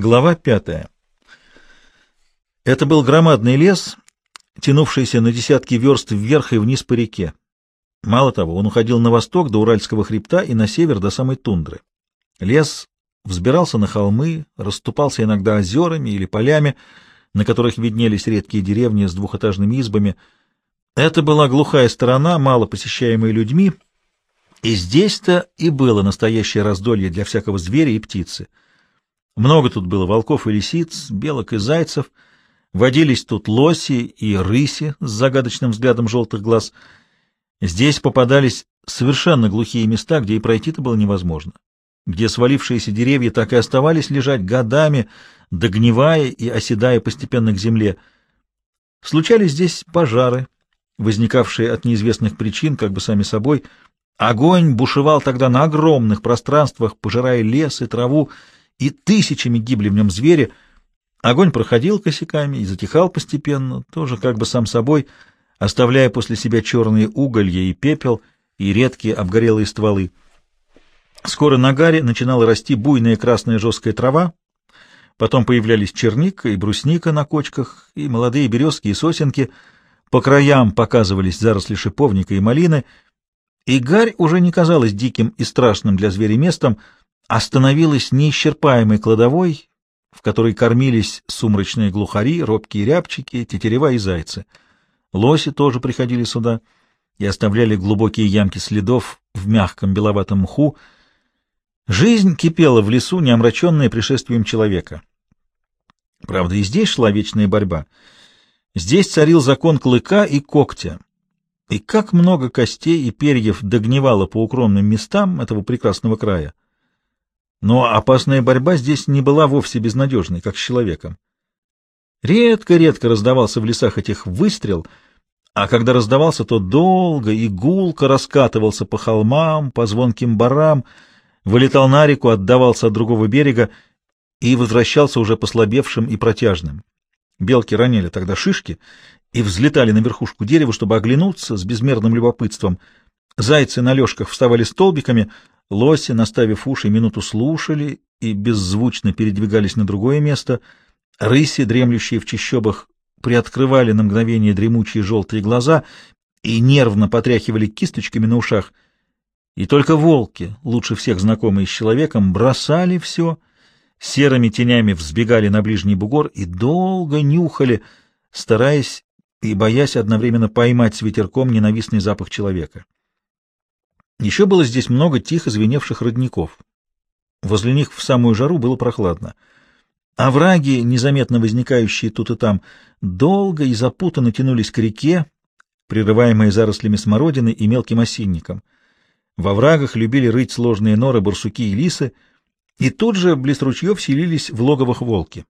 Глава пятая. Это был громадный лес, тянувшийся на десятки верст вверх и вниз по реке. Мало того, он уходил на восток до Уральского хребта и на север до самой тундры. Лес взбирался на холмы, расступался иногда озерами или полями, на которых виднелись редкие деревни с двухэтажными избами. Это была глухая сторона, мало посещаемая людьми, и здесь-то и было настоящее раздолье для всякого зверя и птицы. Много тут было волков и лисиц, белок и зайцев, водились тут лоси и рыси с загадочным взглядом желтых глаз. Здесь попадались совершенно глухие места, где и пройти-то было невозможно где свалившиеся деревья так и оставались лежать годами, догнивая и оседая постепенно к земле. Случались здесь пожары, возникавшие от неизвестных причин, как бы сами собой. Огонь бушевал тогда на огромных пространствах, пожирая лес и траву, и тысячами гибли в нем звери. Огонь проходил косяками и затихал постепенно, тоже как бы сам собой, оставляя после себя черные уголья и пепел и редкие обгорелые стволы. Скоро на гаре начинала расти буйная красная жесткая трава, потом появлялись черника и брусника на кочках, и молодые березки и сосенки, по краям показывались заросли шиповника и малины, и гарь уже не казалась диким и страшным для зверя местом, а становилась неисчерпаемой кладовой, в которой кормились сумрачные глухари, робкие рябчики, тетерева и зайцы. Лоси тоже приходили сюда и оставляли глубокие ямки следов в мягком беловатом мху, Жизнь кипела в лесу, не омраченная пришествием человека. Правда, и здесь шла вечная борьба. Здесь царил закон клыка и когтя. И как много костей и перьев догнивало по укромным местам этого прекрасного края. Но опасная борьба здесь не была вовсе безнадежной, как с человеком. Редко-редко раздавался в лесах этих выстрел, а когда раздавался, то долго и гулко раскатывался по холмам, по звонким барам, вылетал на реку, отдавался от другого берега и возвращался уже послабевшим и протяжным. Белки роняли тогда шишки и взлетали на верхушку дерева, чтобы оглянуться с безмерным любопытством. Зайцы на лёжках вставали столбиками, лоси, наставив уши, минуту слушали и беззвучно передвигались на другое место. Рыси, дремлющие в чащобах, приоткрывали на мгновение дремучие желтые глаза и нервно потряхивали кисточками на ушах — и только волки, лучше всех знакомые с человеком, бросали все, серыми тенями взбегали на ближний бугор и долго нюхали, стараясь и боясь одновременно поймать с ветерком ненавистный запах человека. Еще было здесь много тихо звеневших родников. Возле них в самую жару было прохладно. Овраги, незаметно возникающие тут и там, долго и запутанно тянулись к реке, прерываемые зарослями смородины и мелким осинником — во врагах любили рыть сложные норы барсуки и лисы, и тут же близ ручьев селились в логовых волки.